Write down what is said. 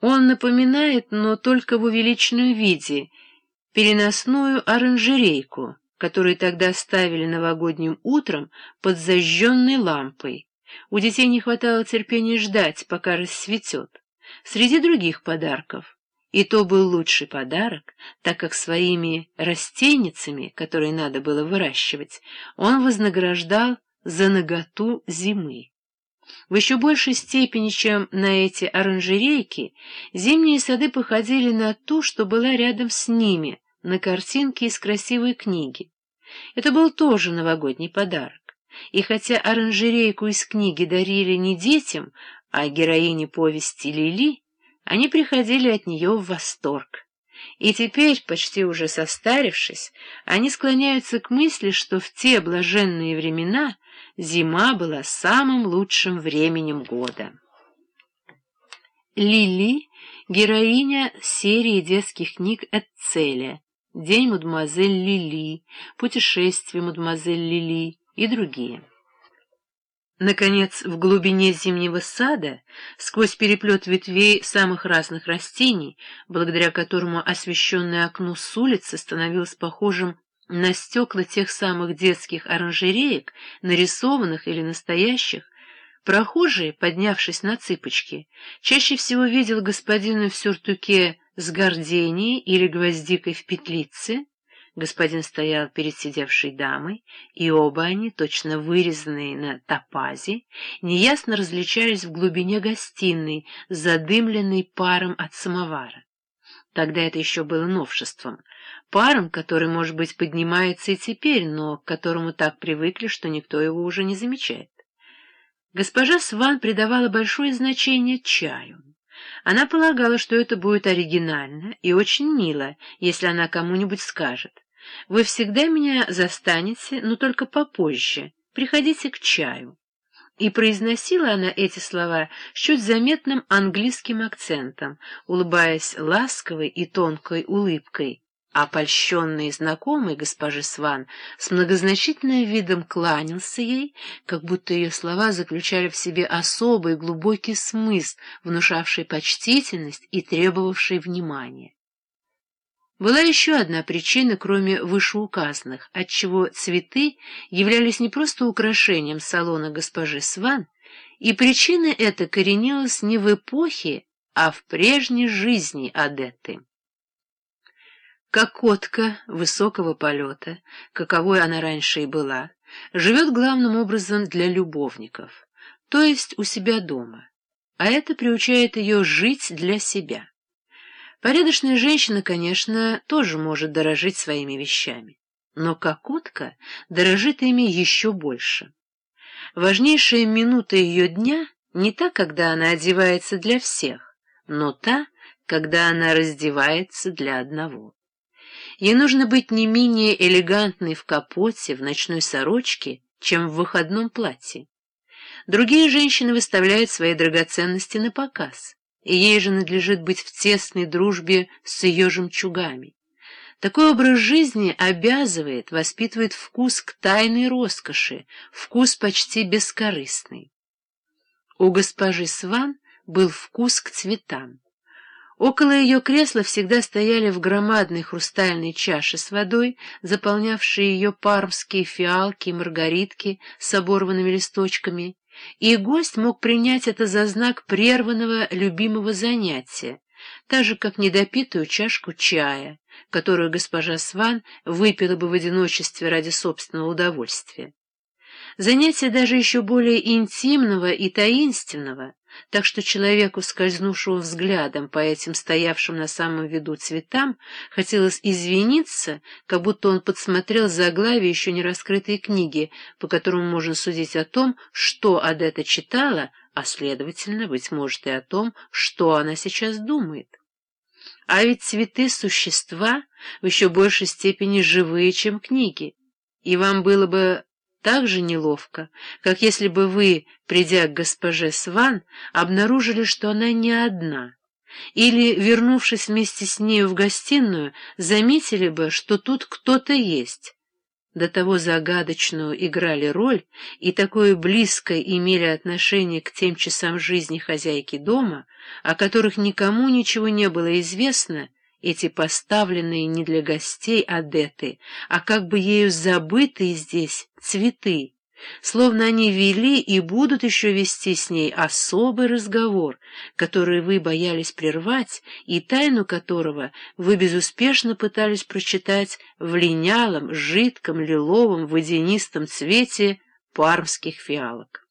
Он напоминает, но только в увеличенном виде, переносную оранжерейку, которую тогда ставили новогодним утром под зажженной лампой. У детей не хватало терпения ждать, пока рассветет. Среди других подарков. И то был лучший подарок, так как своими растенницами, которые надо было выращивать, он вознаграждал за наготу зимы. В еще большей степени, чем на эти оранжерейки, зимние сады походили на ту, что была рядом с ними, на картинке из красивой книги. Это был тоже новогодний подарок. И хотя оранжерейку из книги дарили не детям, а героине повести Лили, они приходили от нее в восторг. И теперь, почти уже состарившись, они склоняются к мысли, что в те блаженные времена зима была самым лучшим временем года. Лили — героиня серии детских книг Эцеля, «День мадемуазель Лили», «Путешествие мадемуазель Лили» и другие. Наконец, в глубине зимнего сада, сквозь переплет ветвей самых разных растений, благодаря которому освещенное окно с улицы становилось похожим на стекла тех самых детских оранжереек, нарисованных или настоящих, прохожий, поднявшись на цыпочки, чаще всего видел господина в сюртуке с горденией или гвоздикой в петлице, Господин стоял перед сидевшей дамой, и оба они, точно вырезанные на топазе, неясно различались в глубине гостиной, задымленной паром от самовара. Тогда это еще было новшеством, паром, который, может быть, поднимается и теперь, но к которому так привыкли, что никто его уже не замечает. Госпожа Сван придавала большое значение чаю. Она полагала, что это будет оригинально и очень мило, если она кому-нибудь скажет. «Вы всегда меня застанете, но только попозже. Приходите к чаю». И произносила она эти слова с чуть заметным английским акцентом, улыбаясь ласковой и тонкой улыбкой, а польщенный знакомый госпожи Сван с многозначительным видом кланялся ей, как будто ее слова заключали в себе особый глубокий смысл, внушавший почтительность и требовавший внимания. Была еще одна причина, кроме вышеуказанных, отчего цветы являлись не просто украшением салона госпожи Сван, и причина эта коренилась не в эпохе, а в прежней жизни Адетты. Кокотка высокого полета, каковой она раньше и была, живет главным образом для любовников, то есть у себя дома, а это приучает ее жить для себя. Порядочная женщина, конечно, тоже может дорожить своими вещами, но кокотка дорожит ими еще больше. Важнейшая минута ее дня не та, когда она одевается для всех, но та, когда она раздевается для одного. Ей нужно быть не менее элегантной в капоте, в ночной сорочке, чем в выходном платье. Другие женщины выставляют свои драгоценности на показ, и ей же надлежит быть в тесной дружбе с ее жемчугами. Такой образ жизни обязывает, воспитывает вкус к тайной роскоши, вкус почти бескорыстный. У госпожи Сван был вкус к цветам. Около ее кресла всегда стояли в громадной хрустальной чаше с водой, заполнявшие ее пармские фиалки и маргаритки с оборванными листочками, и гость мог принять это за знак прерванного любимого занятия, так же, как недопитую чашку чая, которую госпожа Сван выпила бы в одиночестве ради собственного удовольствия. Занятие даже еще более интимного и таинственного, так что человеку, скользнувшему взглядом по этим стоявшим на самом виду цветам, хотелось извиниться, как будто он подсмотрел заглавие еще не раскрытой книги, по которому можно судить о том, что Адетта читала, а, следовательно, быть может, и о том, что она сейчас думает. А ведь цветы — существа в еще большей степени живые, чем книги, и вам было бы так же неловко, как если бы вы, придя к госпоже Сван, обнаружили, что она не одна, или, вернувшись вместе с нею в гостиную, заметили бы, что тут кто-то есть, до того загадочную играли роль и такое близкое имели отношение к тем часам жизни хозяйки дома, о которых никому ничего не было известно, эти поставленные не для гостей адеты, а как бы ею забытые здесь цветы, словно они вели и будут еще вести с ней особый разговор, который вы боялись прервать и тайну которого вы безуспешно пытались прочитать в линялом, жидком, лиловом, водянистом цвете пармских фиалок.